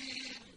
الْمُبِينٍ